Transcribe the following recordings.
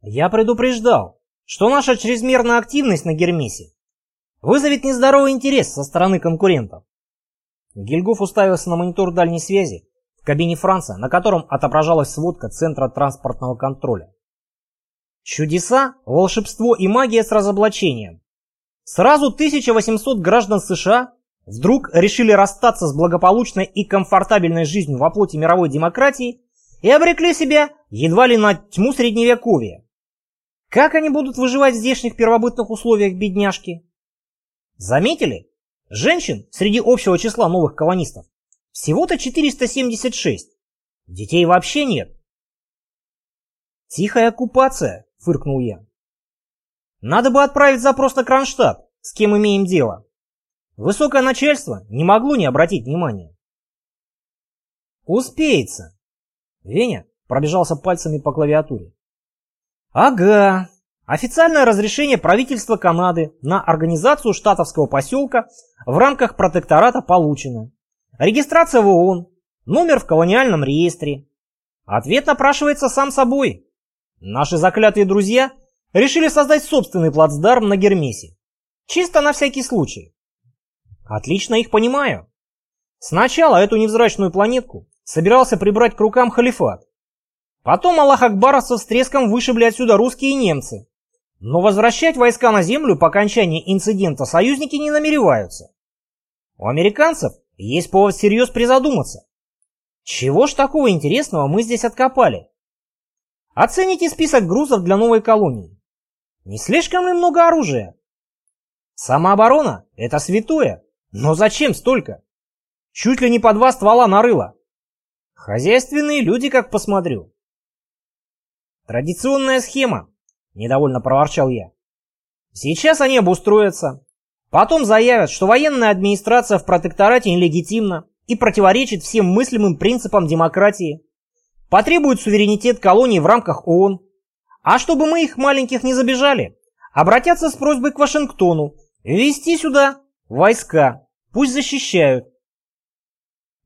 Я предупреждал, что наша чрезмерная активность на Гермесе вызовет нездоровый интерес со стороны конкурентов. Гильгоф уставился на монитор дальней связи в кабине Франца, на котором отображалась сводка Центра транспортного контроля. Чудеса, волшебство и магия с разоблачением. Сразу 1800 граждан США вдруг решили расстаться с благополучной и комфортабельной жизнью во плоти мировой демократии и обрекли себя едва ли на тьму средневековья. Как они будут выживать в здешних первобытных условиях, бедняжки? Заметили? Женщин среди общего числа новых колонистов всего-то 476. Детей вообще нет. Тихая оккупация, фыркнул я. Надо бы отправить запрос на Кронштадт, с кем имеем дело. Высокое начальство не могло не обратить внимания. Успеется. Веня пробежался пальцами по клавиатуре. Ага. Официальное разрешение правительства Канады на организацию штатовского поселка в рамках протектората получено. Регистрация в ООН, номер в колониальном реестре. Ответ напрашивается сам собой. Наши заклятые друзья решили создать собственный плацдарм на Гермесе. Чисто на всякий случай. Отлично их понимаю. Сначала эту невзрачную планетку собирался прибрать к рукам халифат. Потом Аллах Акбаровцев с треском вышибли отсюда русские и немцы. Но возвращать войска на землю по окончании инцидента союзники не намереваются. У американцев есть повод всерьез призадуматься. Чего ж такого интересного мы здесь откопали? Оцените список грузов для новой колонии. Не слишком ли много оружия? Самооборона – это святое, но зачем столько? Чуть ли не по два ствола нарыло. Хозяйственные люди, как посмотрю. Традиционная схема, недовольно проворчал я. Сейчас они обустроятся, потом заявят, что военная администрация в протекторате нелегитимна и противоречит всем мыслимым принципам демократии, потребуют суверенитет колонии в рамках ООН, а чтобы мы их маленьких не забежали, обратятся с просьбой к Вашингтону ввести сюда войска, пусть защищают.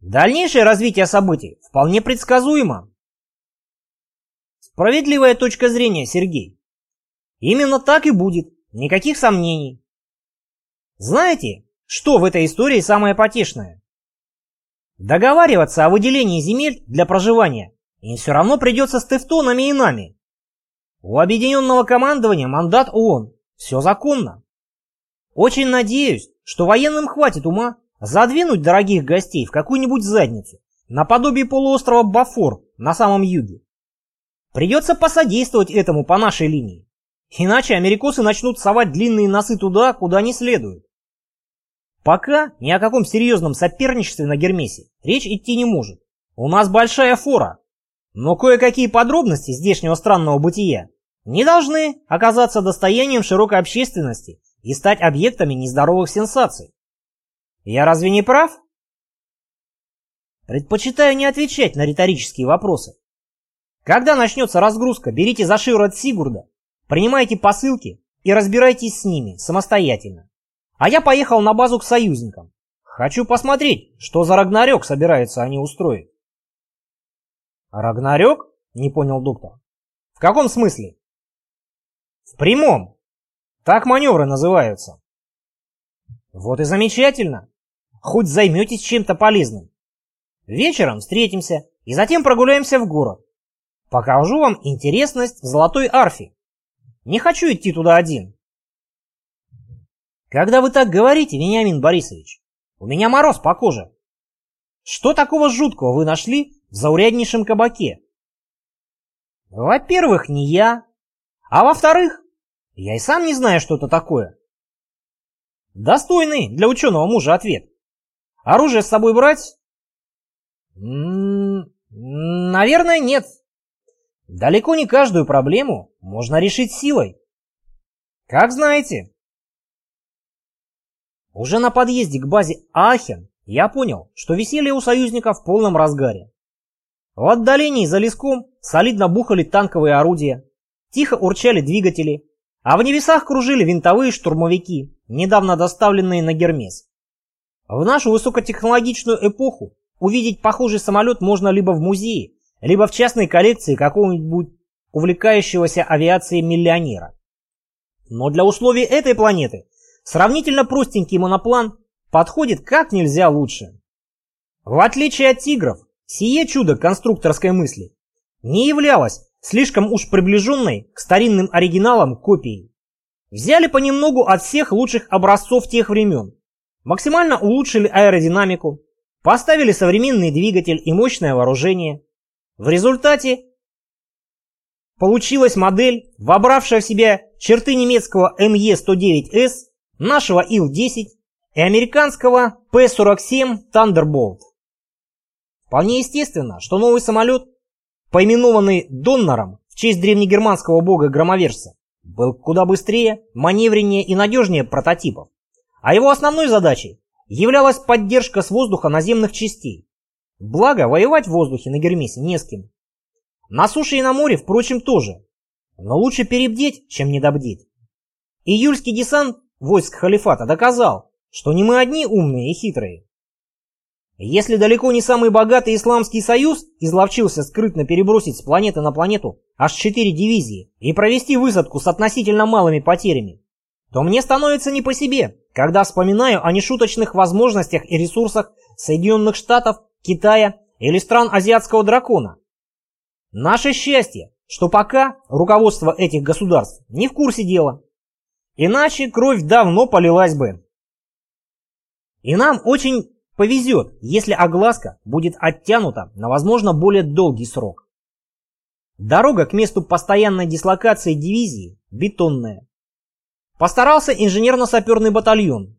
Дальнейшее развитие событий вполне предсказуемо. Справедливая точка зрения, Сергей. Именно так и будет, никаких сомнений. Знаете, что в этой истории самое потешное? Договариваться о выделении земель для проживания им все равно придется с тефтонами и нами. У объединенного командования мандат ООН, все законно. Очень надеюсь, что военным хватит ума задвинуть дорогих гостей в какую-нибудь задницу, наподобие полуострова Бафор на самом юге. Придется посодействовать этому по нашей линии. Иначе америкосы начнут совать длинные носы туда, куда не следует. Пока ни о каком серьезном соперничестве на Гермесе речь идти не может. У нас большая фора. Но кое-какие подробности здешнего странного бытия не должны оказаться достоянием широкой общественности и стать объектами нездоровых сенсаций. Я разве не прав? Предпочитаю не отвечать на риторические вопросы. Когда начнется разгрузка, берите за шиворот Сигурда, принимайте посылки и разбирайтесь с ними самостоятельно. А я поехал на базу к союзникам. Хочу посмотреть, что за Рагнарёк собираются они устроить. Рагнарёк? Не понял доктор. В каком смысле? В прямом. Так маневры называются. Вот и замечательно. Хоть займетесь чем-то полезным. Вечером встретимся и затем прогуляемся в город. Покажу вам интересность в Золотой Арфе. Не хочу идти туда один. Когда вы так говорите, Вениамин Борисович, у меня мороз по коже. Что такого жуткого вы нашли в зауряднейшем кабаке? Во-первых, не я. А во-вторых, я и сам не знаю, что это такое. Достойный для ученого мужа ответ. Оружие с собой брать? М -м наверное, нет. Далеко не каждую проблему можно решить силой. Как знаете. Уже на подъезде к базе Ахен я понял, что веселье у союзников в полном разгаре. В отдалении за леском солидно бухали танковые орудия, тихо урчали двигатели, а в небесах кружили винтовые штурмовики, недавно доставленные на Гермес. В нашу высокотехнологичную эпоху увидеть похожий самолет можно либо в музее, либо в частной коллекции какого-нибудь увлекающегося авиацией миллионера. Но для условий этой планеты сравнительно простенький моноплан подходит как нельзя лучше. В отличие от тигров, сие чудо конструкторской мысли не являлось слишком уж приближенной к старинным оригиналам копией. Взяли понемногу от всех лучших образцов тех времен, максимально улучшили аэродинамику, поставили современный двигатель и мощное вооружение. В результате получилась модель, вобравшая в себя черты немецкого МЕ-109С, нашего Ил-10 и американского П-47 Thunderbolt. Вполне естественно, что новый самолет, поименованный Доннером в честь древнегерманского бога-громовержца, был куда быстрее, маневреннее и надежнее прототипов. А его основной задачей являлась поддержка с воздуха наземных частей. Благо, воевать в воздухе на Гермесе не с кем. На суше и на море, впрочем, тоже. Но лучше перебдеть, чем недобдеть. Июльский десант войск халифата доказал, что не мы одни умные и хитрые. Если далеко не самый богатый Исламский Союз изловчился скрытно перебросить с планеты на планету аж четыре дивизии и провести высадку с относительно малыми потерями, то мне становится не по себе, когда вспоминаю о нешуточных возможностях и ресурсах Соединенных Штатов, Китая или стран азиатского дракона. Наше счастье, что пока руководство этих государств не в курсе дела. Иначе кровь давно полилась бы. И нам очень Повезет, если огласка будет оттянута на, возможно, более долгий срок. Дорога к месту постоянной дислокации дивизии бетонная. Постарался инженерно-саперный батальон,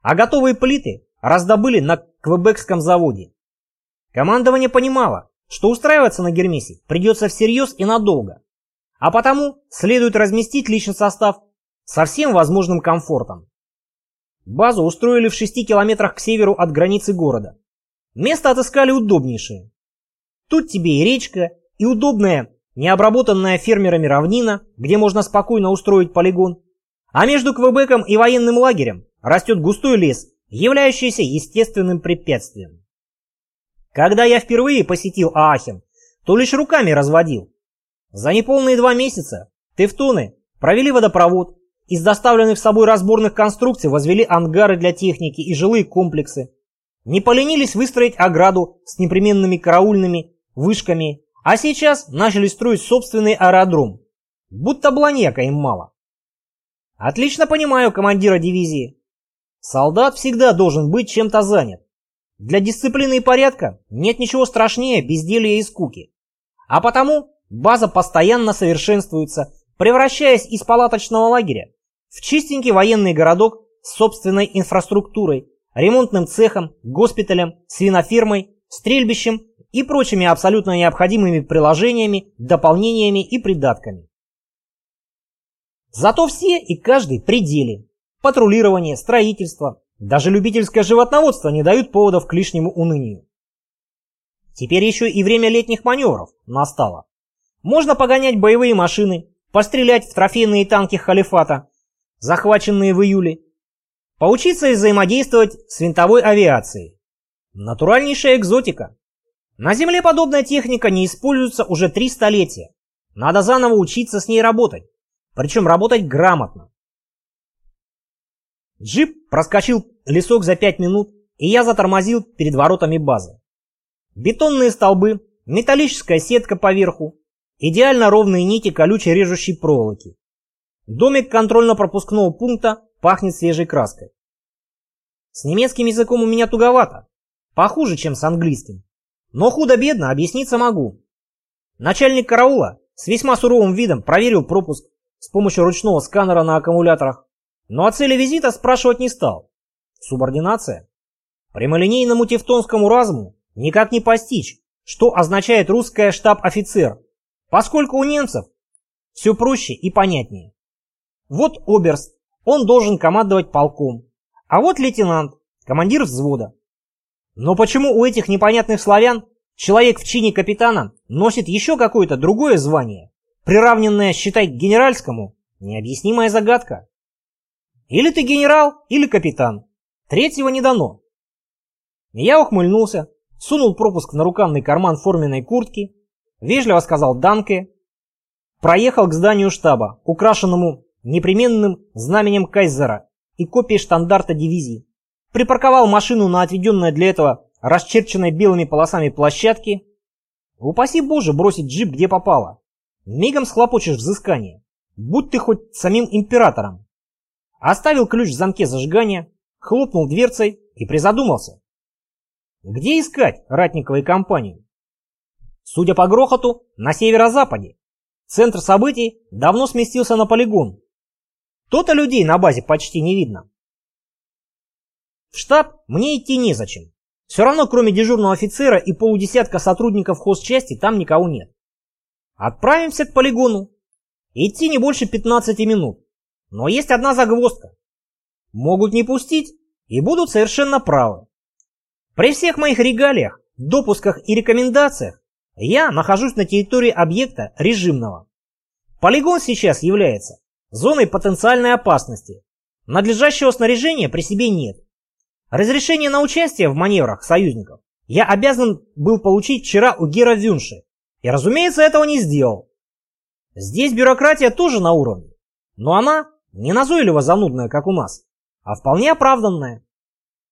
а готовые плиты раздобыли на Квебекском заводе. Командование понимало, что устраиваться на Гермесе придется всерьез и надолго, а потому следует разместить личный состав со всем возможным комфортом. Базу устроили в шести километрах к северу от границы города. Место отыскали удобнейшее. Тут тебе и речка, и удобная, необработанная фермерами равнина, где можно спокойно устроить полигон. А между Квебеком и военным лагерем растет густой лес, являющийся естественным препятствием. Когда я впервые посетил Аахен, то лишь руками разводил. За неполные два месяца тевтоны провели водопровод, из доставленных с собой разборных конструкций возвели ангары для техники и жилые комплексы. Не поленились выстроить ограду с непременными караульными вышками, а сейчас начали строить собственный аэродром. Будто бланека им мало. Отлично понимаю командира дивизии. Солдат всегда должен быть чем-то занят. Для дисциплины и порядка нет ничего страшнее безделья и скуки. А потому база постоянно совершенствуется превращаясь из палаточного лагеря в чистенький военный городок с собственной инфраструктурой, ремонтным цехом, госпиталем, свинофермой, стрельбищем и прочими абсолютно необходимыми приложениями, дополнениями и придатками. Зато все и каждый пределе. Патрулирование, строительство, даже любительское животноводство не дают поводов к лишнему унынию. Теперь еще и время летних маневров настало. Можно погонять боевые машины, пострелять в трофейные танки халифата, захваченные в июле, поучиться и взаимодействовать с винтовой авиацией. Натуральнейшая экзотика. На Земле подобная техника не используется уже три столетия. Надо заново учиться с ней работать. Причем работать грамотно. Джип проскочил лесок за пять минут, и я затормозил перед воротами базы. Бетонные столбы, металлическая сетка поверху, Идеально ровные нити колючей режущей проволоки. Домик контрольно-пропускного пункта пахнет свежей краской. С немецким языком у меня туговато. Похуже, чем с английским. Но худо-бедно объясниться могу. Начальник караула с весьма суровым видом проверил пропуск с помощью ручного сканера на аккумуляторах, но о цели визита спрашивать не стал. Субординация. Прямолинейному тевтонскому разуму никак не постичь, что означает русская штаб-офицер Поскольку у немцев все проще и понятнее. Вот оберст, он должен командовать полком, а вот лейтенант, командир взвода. Но почему у этих непонятных славян человек в чине капитана носит еще какое-то другое звание, приравненное, считай, к генеральскому, необъяснимая загадка. Или ты генерал, или капитан. Третьего не дано. Я ухмыльнулся, сунул пропуск на рукавный карман форменной куртки Вежливо сказал Данке. проехал к зданию штаба, украшенному непременным знаменем Кайзера и копией штандарта дивизии, припарковал машину на отведенной для этого расчерченной белыми полосами площадке. Упаси Боже бросить джип где попало. Мигом схлопочешь взыскание. Будь ты хоть самим императором. Оставил ключ в замке зажигания, хлопнул дверцей и призадумался. Где искать ратниковой компанию? Судя по грохоту, на северо-западе. Центр событий давно сместился на полигон. То-то людей на базе почти не видно. В штаб мне идти незачем. Все равно, кроме дежурного офицера и полудесятка сотрудников хозчасти, там никого нет. Отправимся к полигону. Идти не больше 15 минут. Но есть одна загвоздка. Могут не пустить и будут совершенно правы. При всех моих регалиях, допусках и рекомендациях я нахожусь на территории объекта режимного. Полигон сейчас является зоной потенциальной опасности. Надлежащего снаряжения при себе нет. Разрешение на участие в маневрах союзников я обязан был получить вчера у Гера Вюнши. И, разумеется, этого не сделал. Здесь бюрократия тоже на уровне. Но она не назойливо занудная, как у нас, а вполне оправданная.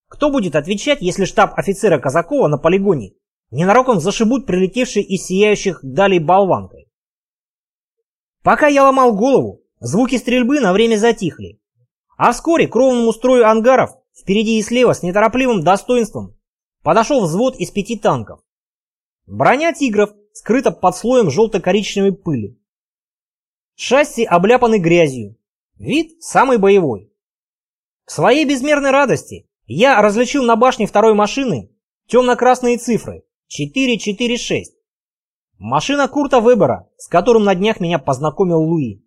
Кто будет отвечать, если штаб офицера Казакова на полигоне ненароком зашибут прилетевший из сияющих далей болванкой? Пока я ломал голову, звуки стрельбы на время затихли. А вскоре к ровному строю ангаров впереди и слева с неторопливым достоинством подошел взвод из пяти танков. Броня «Тигров» скрыта под слоем желто-коричневой пыли. Шасси обляпаны грязью. Вид самый боевой. К своей безмерной радости я различил на башне второй машины темно-красные цифры 446. Машина Курта Вебера, с которым на днях меня познакомил Луи.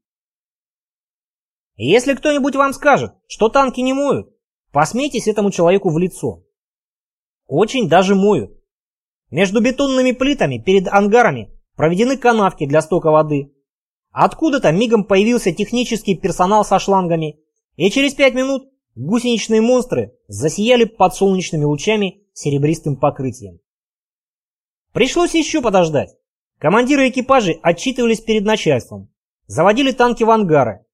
Если кто-нибудь вам скажет, что танки не моют, посмейтесь этому человеку в лицо. Очень даже моют. Между бетонными плитами перед ангарами проведены канавки для стока воды. Откуда-то мигом появился технический персонал со шлангами, и через пять минут гусеничные монстры засияли под солнечными лучами серебристым покрытием. Пришлось еще подождать. Командиры экипажей отчитывались перед начальством, заводили танки в ангары.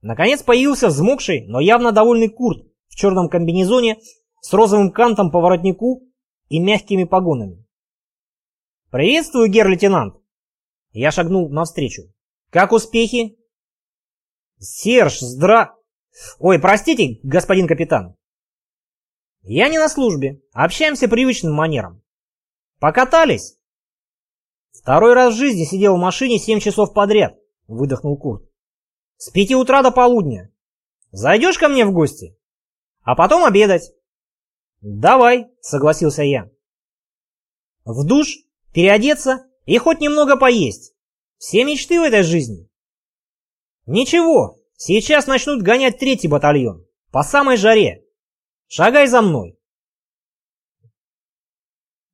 Наконец появился взмокший, но явно довольный Курт в черном комбинезоне с розовым кантом по воротнику и мягкими погонами. «Приветствую, гер-лейтенант!» Я шагнул навстречу. «Как успехи?» «Серж, здра...» «Ой, простите, господин капитан!» «Я не на службе. Общаемся привычным манером. Покатались?» «Второй раз в жизни сидел в машине семь часов подряд», — выдохнул Курт. «С пяти утра до полудня. Зайдешь ко мне в гости? А потом обедать». «Давай», — согласился я. «В душ, переодеться и хоть немного поесть. Все мечты в этой жизни». «Ничего, сейчас начнут гонять третий батальон. По самой жаре. Шагай за мной».